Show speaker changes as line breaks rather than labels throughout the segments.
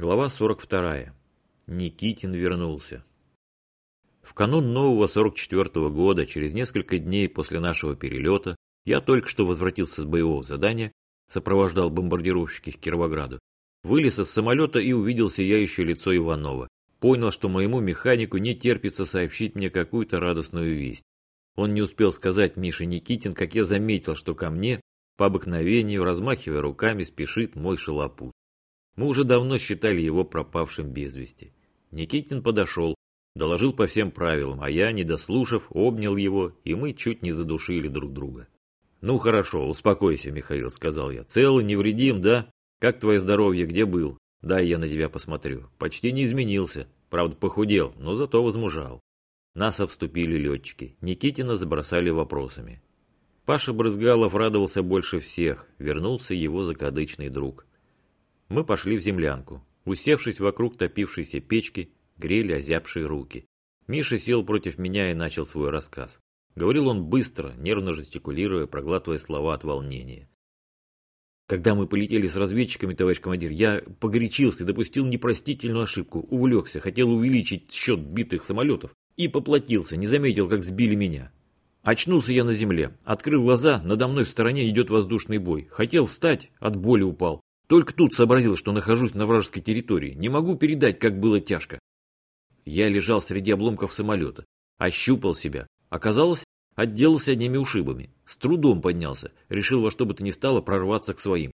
Глава 42. Никитин вернулся. В канун нового 44-го года, через несколько дней после нашего перелета, я только что возвратился с боевого задания, сопровождал бомбардировщики к Кировограду, вылез из самолета и увидел сияющее лицо Иванова. Понял, что моему механику не терпится сообщить мне какую-то радостную весть. Он не успел сказать Мише Никитин, как я заметил, что ко мне, по обыкновению, размахивая руками, спешит мой шалопут. Мы уже давно считали его пропавшим без вести. Никитин подошел, доложил по всем правилам, а я, не дослушав, обнял его, и мы чуть не задушили друг друга. «Ну хорошо, успокойся, Михаил», — сказал я. «Цел, невредим, да? Как твое здоровье, где был? Дай я на тебя посмотрю. Почти не изменился. Правда, похудел, но зато возмужал». Нас обступили летчики. Никитина забросали вопросами. Паша Брызгалов радовался больше всех. Вернулся его закадычный друг. Мы пошли в землянку. Усевшись вокруг топившейся печки, грели озябшие руки. Миша сел против меня и начал свой рассказ. Говорил он быстро, нервно жестикулируя, проглатывая слова от волнения. Когда мы полетели с разведчиками, товарищ командир, я погорячился допустил непростительную ошибку, увлекся, хотел увеличить счет битых самолетов и поплатился, не заметил, как сбили меня. Очнулся я на земле, открыл глаза, надо мной в стороне идет воздушный бой. Хотел встать, от боли упал. Только тут сообразил, что нахожусь на вражеской территории. Не могу передать, как было тяжко. Я лежал среди обломков самолета. Ощупал себя. Оказалось, отделался одними ушибами. С трудом поднялся. Решил во что бы то ни стало прорваться к своим.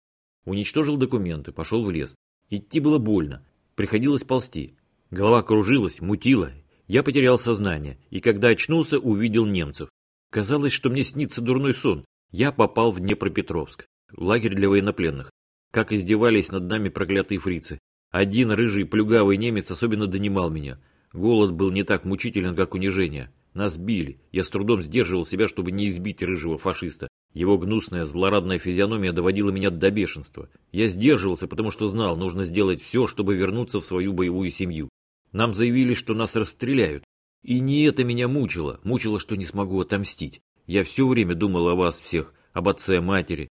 Уничтожил документы, пошел в лес. Идти было больно. Приходилось ползти. Голова кружилась, мутила. Я потерял сознание. И когда очнулся, увидел немцев. Казалось, что мне снится дурной сон. Я попал в Днепропетровск. Лагерь для военнопленных. Как издевались над нами проклятые фрицы. Один рыжий плюгавый немец особенно донимал меня. Голод был не так мучителен, как унижение. Нас били. Я с трудом сдерживал себя, чтобы не избить рыжего фашиста. Его гнусная, злорадная физиономия доводила меня до бешенства. Я сдерживался, потому что знал, нужно сделать все, чтобы вернуться в свою боевую семью. Нам заявили, что нас расстреляют. И не это меня мучило. Мучило, что не смогу отомстить. Я все время думал о вас всех, об отце, матери,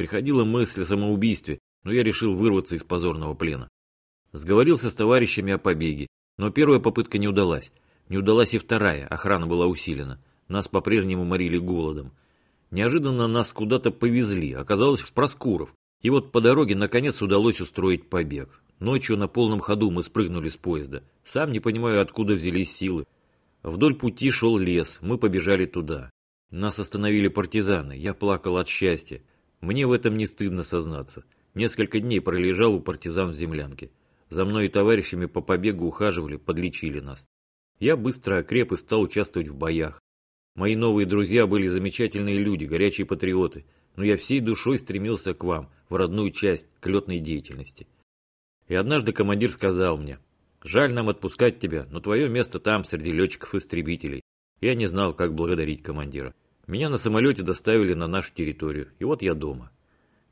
Приходила мысль о самоубийстве, но я решил вырваться из позорного плена. Сговорился с товарищами о побеге, но первая попытка не удалась. Не удалась и вторая, охрана была усилена. Нас по-прежнему морили голодом. Неожиданно нас куда-то повезли, оказалось в Проскуров. И вот по дороге наконец удалось устроить побег. Ночью на полном ходу мы спрыгнули с поезда. Сам не понимаю, откуда взялись силы. Вдоль пути шел лес, мы побежали туда. Нас остановили партизаны, я плакал от счастья. Мне в этом не стыдно сознаться. Несколько дней пролежал у партизан в землянке. За мной и товарищами по побегу ухаживали, подлечили нас. Я быстро окреп и стал участвовать в боях. Мои новые друзья были замечательные люди, горячие патриоты, но я всей душой стремился к вам, в родную часть, к летной деятельности. И однажды командир сказал мне, «Жаль нам отпускать тебя, но твое место там, среди летчиков-истребителей». Я не знал, как благодарить командира. Меня на самолете доставили на нашу территорию, и вот я дома.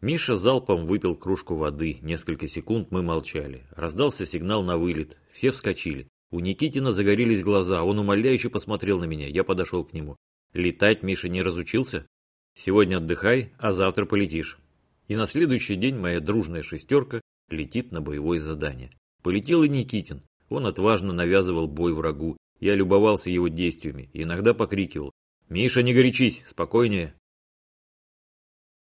Миша залпом выпил кружку воды, несколько секунд мы молчали. Раздался сигнал на вылет, все вскочили. У Никитина загорелись глаза, он умоляюще посмотрел на меня, я подошел к нему. Летать Миша не разучился? Сегодня отдыхай, а завтра полетишь. И на следующий день моя дружная шестерка летит на боевое задание. Полетел и Никитин. Он отважно навязывал бой врагу. Я любовался его действиями, иногда покрикивал. «Миша, не горячись, спокойнее.